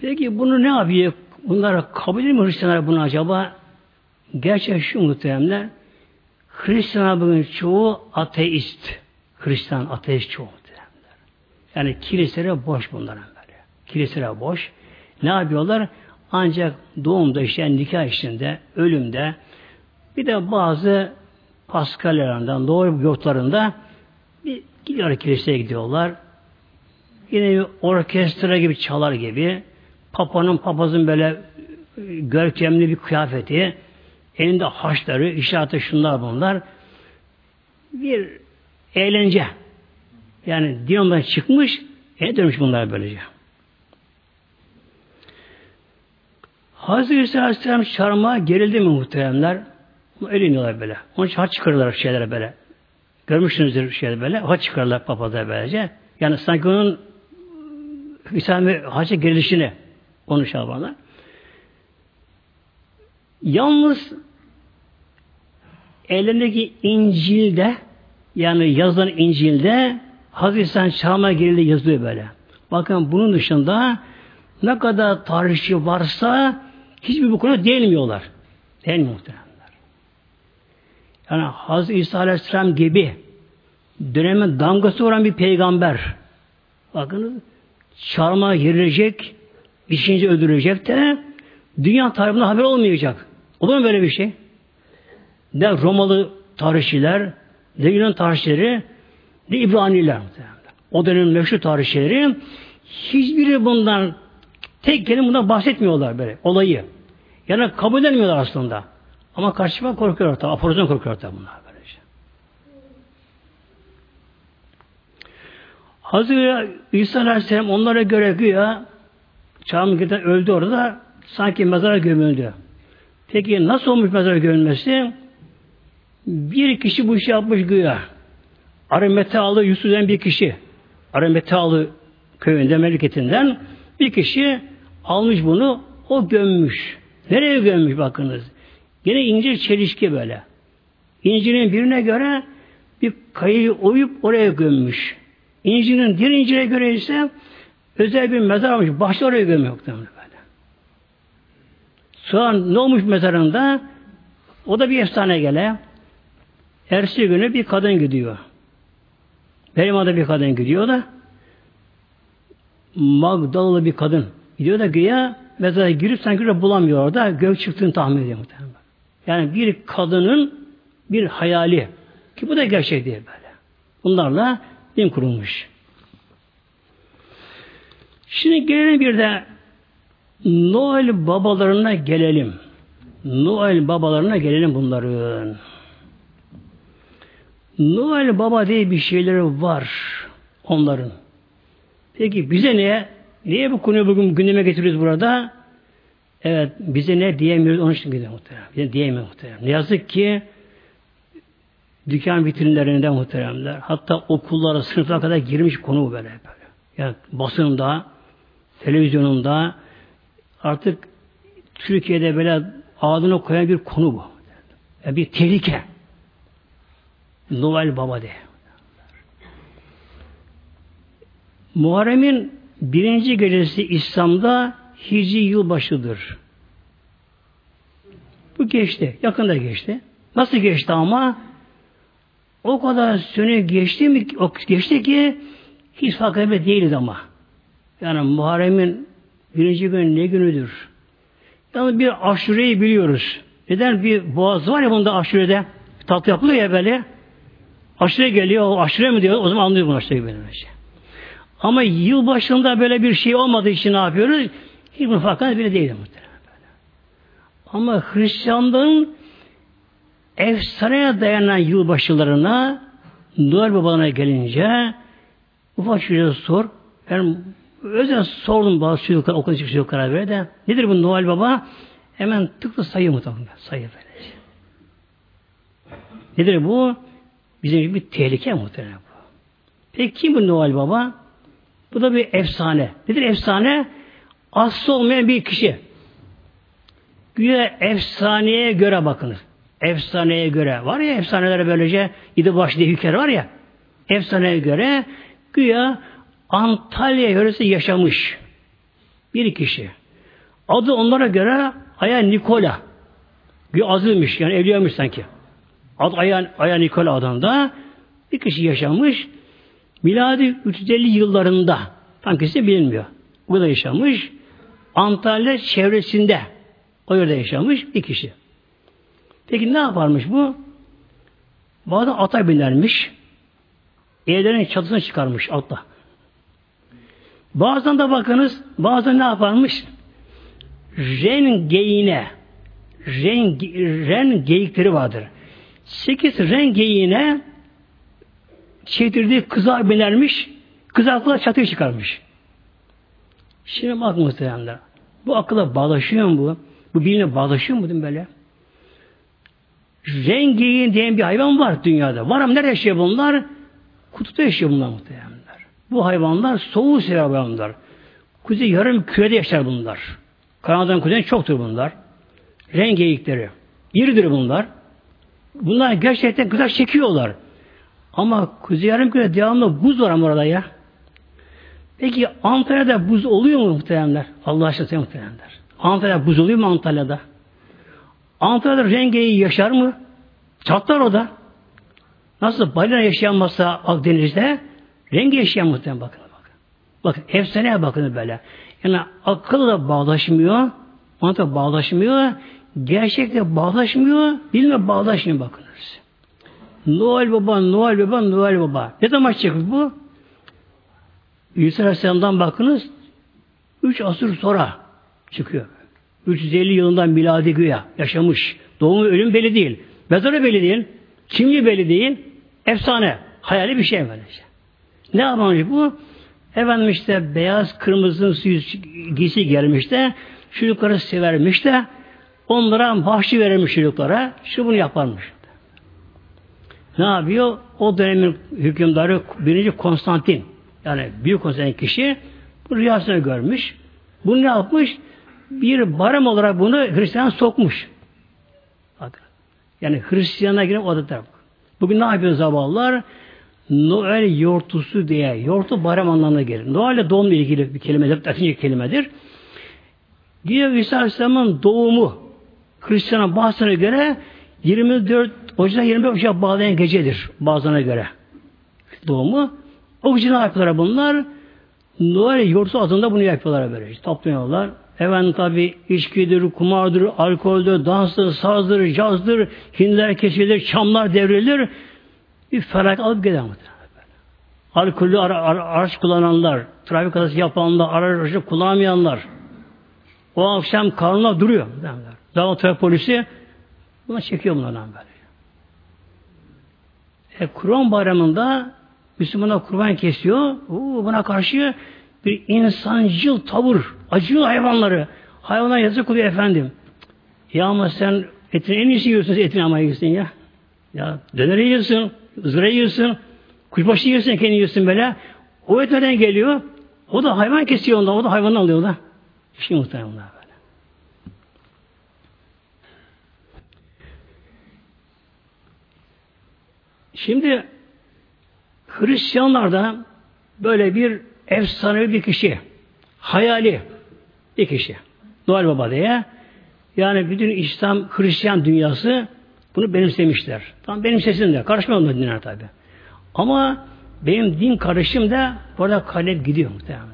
Peki bunu ne yapıyor? Bunlara kabul mu Hristiyanlar bunu acaba? Gerçek şu muhteremler, Hristiyanlar bugün çoğu ateist. Hristiyan ateist çoğu muhteremler. Yani kiliselere boş bunların böyle. Kiliselere boş. Ne yapıyorlar? Ancak doğumda işte nikah işinde, ölümde bir de bazı Paskalyalarından, doğu yurtlarında bir gidiyor kiliseye gidiyorlar. Yine bir orkestra gibi çalar gibi papanın papazın böyle görkemli bir kıyafeti elinde haçları, işareti şunlar bunlar bir eğlence yani din çıkmış e dönmüş bunlar böylece. Hazreti İsa Aleyhisselam çarmıha gerildi mi muhteremler? Öyle iniyorlar böyle. Onun için haç çıkarırlar şeylere böyle. Görmüşsünüzdür şeyler böyle. Haç çıkarırlar papazlar böylece. Yani sanki onun İslam'ı hacca girilişini konuşuyorlar. Yalnız elindeki İncil'de yani yazılan İncil'de Hazreti İsa'nın çağına girildi yazıyor böyle. Bakın bunun dışında ne kadar tarihçi varsa hiçbir bu konuda değinmiyorlar. Değil mi muhtemelen? Yani Hazreti İsa Aleyhisselam gibi dönemin damgası olan bir peygamber bakınız çarmıha girilecek işince öldürülecek de dünya tarihinde haber olmayacak. Olur mu böyle bir şey? Ne Romalı tarihçiler, ne Yunan tarihçileri, ne İbraniler. O dönemin meşhur tarihçileri hiçbiri bundan tek kelime bundan bahsetmiyorlar böyle olayı. Yani kabul edemiyorlar aslında. Ama karşıma korkuyorlar tabi. Aporozdan korkuyorlar tabi bunlar. Böylece. Hazreti İsa Aleyhisselam onlara göre güya Çağımlık'ta öldü orada sanki mezara gömüldü. Peki nasıl olmuş mezara gömülmesi? Bir kişi bu işi yapmış güya. Arametalı Yusuf'dan bir kişi. Arametalı köyünde memleketinden bir kişi almış bunu o gömmüş. Nereye gömmüş bakınız. Yine incir çelişki böyle. İncirin birine göre bir kayayı oyup oraya gömmüş. İncirin diğer incire göre ise özel bir mezar almış. Başta oraya gömüyor. Böyle. Sonra ne olmuş mezarında? O da bir efsane gele. Ersi günü bir kadın gidiyor. Benim adı bir kadın gidiyor da Magdalalı bir kadın gidiyor da güya mezara girip sanki de bulamıyor orada. Gök çıktığını tahmin ediyor muhtemelen. Yani bir kadının bir hayali. Ki bu da gerçek değil böyle. Bunlarla din kurulmuş. Şimdi gelelim bir de Noel babalarına gelelim. Noel babalarına gelelim bunların. Noel baba diye bir şeyleri var onların. Peki bize ne? Niye bu konuyu bugün gündeme getiriyoruz burada? Evet, bize ne diyemiyoruz onun için gidiyor muhterem. Bize diyemiyor muhterem. Ne yazık ki dükkan vitrinlerinde muhteremler. Hatta okullara, sınıflara kadar girmiş konu böyle böyle. Yani basında, televizyonunda artık Türkiye'de böyle ağzına koyan bir konu bu. Yani bir tehlike. Noel Baba de. Muharrem'in birinci gecesi İslam'da Hicri yılbaşıdır. Bu geçti. Yakında geçti. Nasıl geçti ama? O kadar sene geçti mi? Geçti ki hiç fark etme değiliz ama. Yani Muharrem'in birinci gün ne günüdür? Yani bir aşureyi biliyoruz. Neden? Bir boğaz var ya bunda aşurede. Tatlı yapılıyor ya böyle. Aşure geliyor, o aşure mi diyor? O zaman anlıyor bunu aşure böyle. Ama yıl başında böyle bir şey olmadığı için ne yapıyoruz? Hiç bunun farkında bile değil muhtemelen. Ama Hristiyanlığın efsaneye dayanan yılbaşılarına Noel babalarına gelince ufak şöyle sor. Ben özel sordum bazı çocuklar, okul çocuklara böyle de nedir bu Noel baba? Hemen tıklı sayı muhtemelen. Sayı böylece. Nedir bu? Bizim gibi bir tehlike muhtemelen bu. Peki kim bu Noel Baba? Bu da bir efsane. Nedir efsane? Aslı olmayan bir kişi. Güya efsaneye göre bakınız. Efsaneye göre. Var ya efsanelere böylece yedi baş diye hüker var ya. Efsaneye göre güya Antalya yöresi yaşamış bir kişi. Adı onlara göre Aya Nikola. Güya azıymış yani evliyamış sanki. Ad Aya, Aya Nikola adında bir kişi yaşamış. Miladi 350 yıllarında tam kesin bilinmiyor. Bu da yaşamış. Antalya çevresinde o yerde yaşamış bir kişi. Peki ne yaparmış bu? Bazen ata binermiş. Evlerin çatısına çıkarmış atla. Bazen de bakınız, bazen ne yaparmış? Ren geyine, ren, ren geyikleri vardır. Sekiz ren geyiğine çevirdiği kıza binermiş, kızakla çatıya çıkarmış. Şimdi bak muhteremler. Bu akıla bağlaşıyor mu bu? Bu biline bağlaşıyor mu böyle? Rengeyin diyen bir hayvan var dünyada. Var ama nerede yaşıyor bunlar? Kutuda yaşıyor bunlar muhteremler. Bu hayvanlar soğuğu sever hayvanlar. Kuzey yarım kürede yaşar bunlar. Kanada'nın kuzeyinde çoktur bunlar. Rengeyikleri. İridir bunlar. Bunlar gerçekten güzel çekiyorlar. Ama Kuzey Yarımküre'de devamlı buz var ama orada ya. Peki Antalya'da buz oluyor mu muhteremler? Allah aşkına muhteremler. Antalya'da buz oluyor mu Antalya'da? Antalya'da rengeyi yaşar mı? Çatlar o da. Nasıl balina yaşayanmazsa Akdeniz'de rengi yaşayan muhtemelen bakın. Bakın, bakın efsaneye bakın böyle. Yani akılla bağlaşmıyor, mantıkla bağlaşmıyor, gerçekle bağlaşmıyor, bilme bağlaşmıyor bakınız. Noel Baba, Noel Baba, Noel Baba. Ne zaman çıkıyor bu? İsa Aleyhisselam'dan bakınız, üç asır sonra çıkıyor. 350 yılından miladi güya yaşamış. Doğumu ölüm belli değil. Mezarı belli değil. Kimliği belli değil. Efsane. Hayali bir şey böylece. Ne yapmış bu? Efendim işte beyaz kırmızı giysi gelmiş de çocukları severmiş de onlara bahşi verilmiş çocuklara. Şu bunu yaparmış. Ne yapıyor? O dönemin hükümdarı birinci Konstantin yani büyük Konstantin kişi bu rüyasını görmüş. Bunu ne yapmış? Bir barem olarak bunu Hristiyan sokmuş. Yani Hristiyan'a girip adetler. Bugün ne yapıyor zavallılar? Noel yortusu diye. Yortu barem anlamına gelir. Noel doğumla ilgili bir kelimedir. Latince kelimedir. Diyor İsa Aleyhisselam'ın doğumu Hristiyan'a bazılarına göre 24 Ocak 25 Ocak bağlayan gecedir bazılarına göre. Doğumu. O gece ne yapıyorlar bunlar? Noel yortu adında bunu yapıyorlar böyle. Topluyorlar. Efendim tabi içkidir, kumardır, alkoldür, danstır, sazdır, cazdır, hindiler kesilir, çamlar devrilir. Bir felak alıp gider Alkollü ara, ara, araç kullananlar, trafik kazası yapanlar, aracı kullanmayanlar. O akşam karnına duruyor. Daha trafik polisi buna çekiyor bunlardan böyle. E, Kurban bayramında Müslümana kurban kesiyor. Oo, buna karşı bir insancıl tavır, acıyor hayvanları. Hayvanlar yazık oluyor efendim. Ya ama sen etini en iyisi yiyorsun, etini ama yiyorsun ya. Ya döner yiyorsun, ızgara yiyorsun, kuşbaşı yiyorsun, kendi yiyorsun böyle. O et nereden geliyor? O da hayvan kesiyor ondan, o da hayvanı alıyor da. İşte muhtemelen böyle. Şimdi Hristiyanlarda böyle bir efsanevi bir kişi, hayali bir kişi. Noel Baba diye. Yani bütün İslam, Hristiyan dünyası bunu benimsemişler. Tam benim sesim de. Karışmıyor dinler tabi. Ama benim din karışım da burada kalep gidiyor muhtemelen.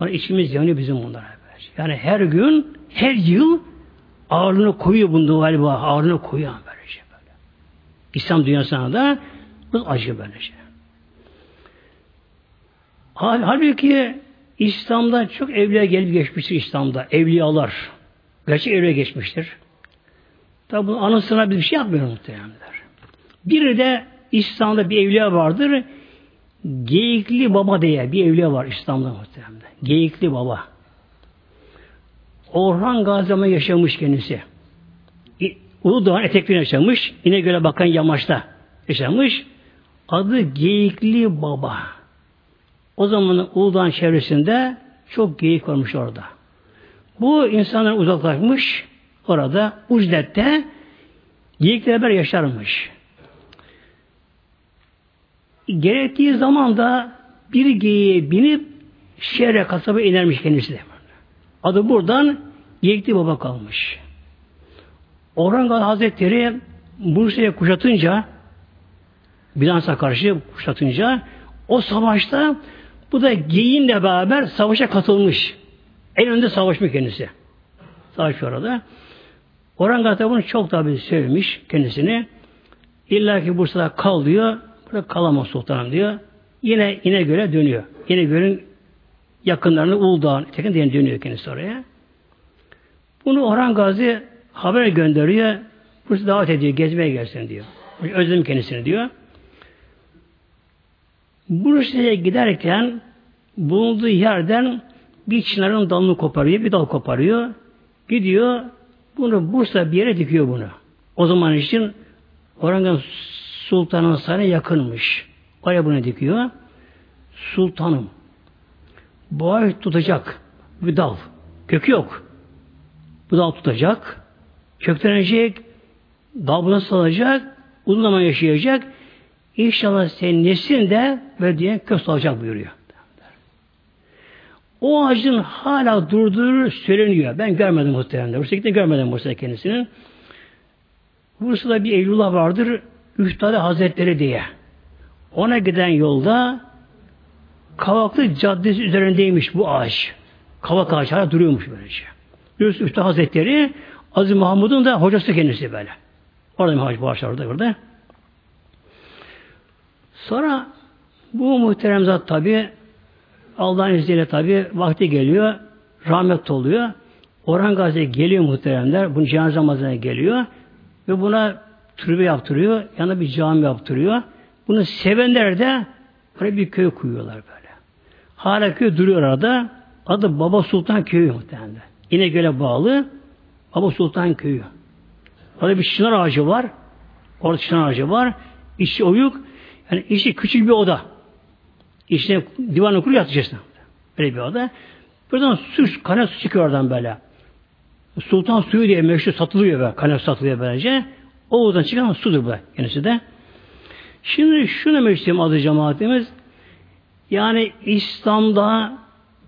Bana içimiz yanıyor bizim bunlara. Yani her gün, her yıl ağırlığını koyuyor bunu galiba. Ağırlığını koyuyor böylece böyle. İslam dünyasına da bu acı böylece. Halbuki İslam'da çok evliya gelip geçmiştir İslam'da. Evliyalar. Gerçek evliya geçmiştir. Tabi bunun anısına bir şey yapmıyor muhtemelenler. Biri de İslam'da bir evliya vardır. Geyikli Baba diye bir evliya var İslam'da muhtemelen. Geyikli Baba. Orhan Gazi'me yaşamış kendisi. Uludağ'ın eteklerine yaşamış. İnegöl'e bakan yamaçta yaşamış. Adı Geyikli Baba. O zaman Uludağ'ın çevresinde çok geyik varmış orada. Bu insanlar uzaklaşmış orada Ucdet'te geyikle beraber yaşarmış. Gerektiği zaman da bir geyiğe binip şehre kasaba inermiş kendisi de. Adı buradan Geyikli Baba kalmış. Orhan Hazretleri Bursa'ya kuşatınca Bizans'a karşı kuşatınca o savaşta bu da geyinle beraber savaşa katılmış. En önde savaşmış kendisi. Savaş orada. Orhan Gata bunu çok tabi sevmiş kendisini. İlla ki Bursa'da kal diyor. Burada kalamaz sultanım diyor. Yine yine göre dönüyor. Yine görün yakınlarını Uludağ'ın tekin diye dönüyor kendisi oraya. Bunu Orhan Gazi haber gönderiyor. Bursa davet ediyor. Gezmeye gelsin diyor. Özledim kendisini diyor. Bursa'ya giderken bulunduğu yerden bir çınarın dalını koparıyor, bir dal koparıyor. Gidiyor, bunu Bursa bir yere dikiyor bunu. O zaman için Orhan Sultan'ın sarayına yakınmış. Oraya bunu dikiyor. Sultanım. Bu ay tutacak bir dal. Kökü yok. Bu dal tutacak. Köklenecek. Dal buna salacak. Uzun zaman yaşayacak. İnşallah senin neslin de böyle diye kök salacak buyuruyor. O ağacın hala durduğu söyleniyor. Ben görmedim muhtemelen. Bursa'da görmedim Bursa'da kendisinin. Bursa'da bir Eylullah vardır. Üftade Hazretleri diye. Ona giden yolda Kavaklı Caddesi üzerindeymiş bu ağaç. Kavak ağacı hala duruyormuş böylece. Yunus Üftade Hazretleri Aziz Mahmud'un da hocası kendisi böyle. Orada bir ağaç bu ağaçlar orada burada. Sonra bu muhterem zat tabi Allah'ın izniyle tabi vakti geliyor, rahmet oluyor. Orhan Gazi geliyor muhteremler. Bunun cenaze namazına geliyor. Ve buna türbe yaptırıyor. Yanına bir cami yaptırıyor. Bunu sevenler de buraya bir köy kuruyorlar böyle. Hala köy duruyor orada. Adı Baba Sultan Köyü muhtemelen. İnegöl'e bağlı Baba Sultan Köyü. Orada bir çınar ağacı var. Orada çınar ağacı var. İçi oyuk. Yani içi küçük bir oda. İçine divanı kuruyor yatacaksın. Böyle bir oda. Buradan su, kaynak su çıkıyor oradan böyle. Sultan suyu diye meşhur satılıyor böyle. Kaynak satılıyor böylece. O odadan çıkan sudur bu kendisi de. Şimdi şunu demek adı cemaatimiz. Yani İslam'da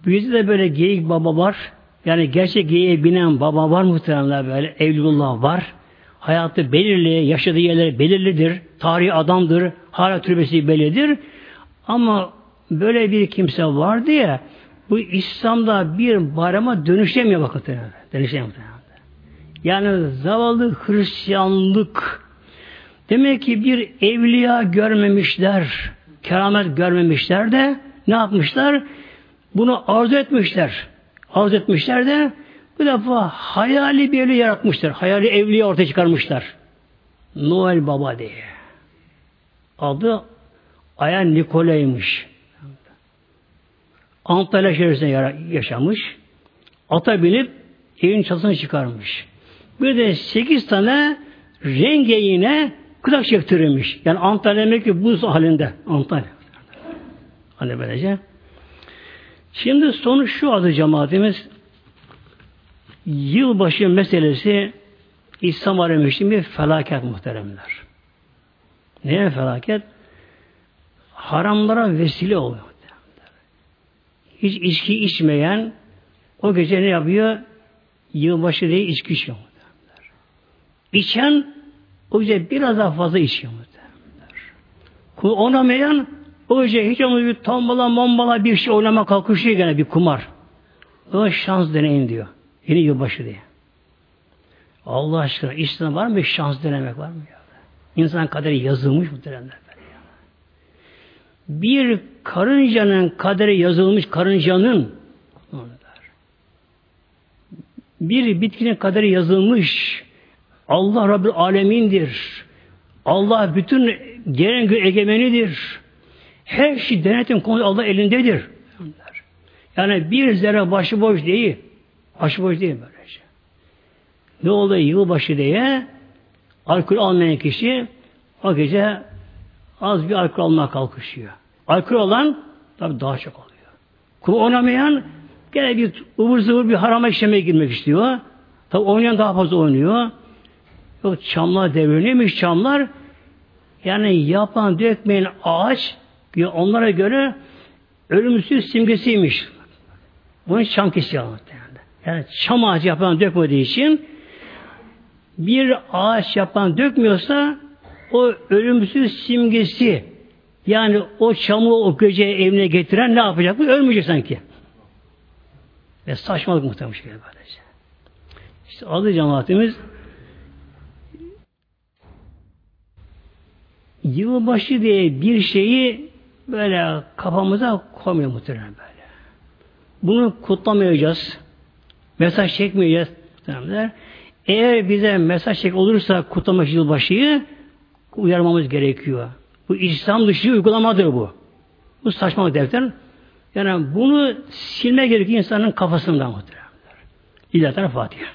bizde de böyle geyik baba var. Yani gerçek geyiğe binen baba var muhtemelen böyle. Evlullah var. Hayatı belirli, yaşadığı yerleri belirlidir. Tarihi adamdır. Hala türbesi bellidir. Ama böyle bir kimse var diye bu İslam'da bir barama dönüşemiyor bakın. Dönüşemiyor. Yani zavallı Hristiyanlık demek ki bir evliya görmemişler, keramet görmemişler de ne yapmışlar? Bunu arzu etmişler. Arzu etmişler de bu defa hayali bir evli yaratmışlar. Hayali evliya ortaya çıkarmışlar. Noel Baba diye. Adı Ayan Nikolay'mış. Antalya şehrinde yaşamış. Ata binip evin çatısına çıkarmış. Bir de sekiz tane rengeğine kıdak çektirilmiş. Yani Antalya demek ki buz halinde. Antalya. Hani böylece. Şimdi sonuç şu adı cemaatimiz yılbaşı meselesi İslam alemi bir felaket muhteremler. Neye felaket? Haramlara vesile oluyor. Hiç içki içmeyen o gece ne yapıyor? Yılbaşı değil içki içiyor. İçen o gece biraz daha fazla içiyor. Kul oynamayan o gece hiç olmadı bir tombala mombala bir şey oynama kalkışıyor gene bir kumar. O şans deneyin diyor. Yeni yılbaşı diye. Allah aşkına İslam var mı şans denemek var mı ya? İnsan kaderi yazılmış bu dönemler. Bir karıncanın kaderi yazılmış karıncanın bir bitkinin kaderi yazılmış Allah Rabbi alemindir. Allah bütün gelen gün egemenidir. Her şey denetim konusu Allah elindedir. Yani bir zerre başıboş değil. Başıboş değil böylece. Ne oldu yılbaşı diye alkol almayan kişi o gece az bir alkol almaya kalkışıyor. Alkol olan tabi daha çok oluyor. Kuma oynamayan gene bir ıvır zıvır bir harama işlemeye girmek istiyor. Tabi oynayan daha fazla oynuyor. Yok çamlar devriliyormuş çamlar. Yani yapan dökmeyen ağaç onlara göre ölümsüz simgesiymiş. Bunun çam kesiyor yani çam ağacı yapan dökmediği için bir ağaç yapan dökmüyorsa o ölümsüz simgesi yani o çamı o gece evine getiren ne yapacak? Bu ölmeyecek sanki. Ve saçmalık muhtemelen şey böylece. İşte adı cemaatimiz yılbaşı diye bir şeyi böyle kafamıza koymuyor muhtemelen böyle. Bunu kutlamayacağız. Mesaj çekmeyeceğiz. Eğer bize mesaj çek olursa kutlamak yılbaşıyı uyarmamız gerekiyor. Bu İslam dışı uygulamadır bu. Bu saçma defter. Yani bunu silme gerekiyor insanın kafasından muhtemelen. İlahi Fatiha.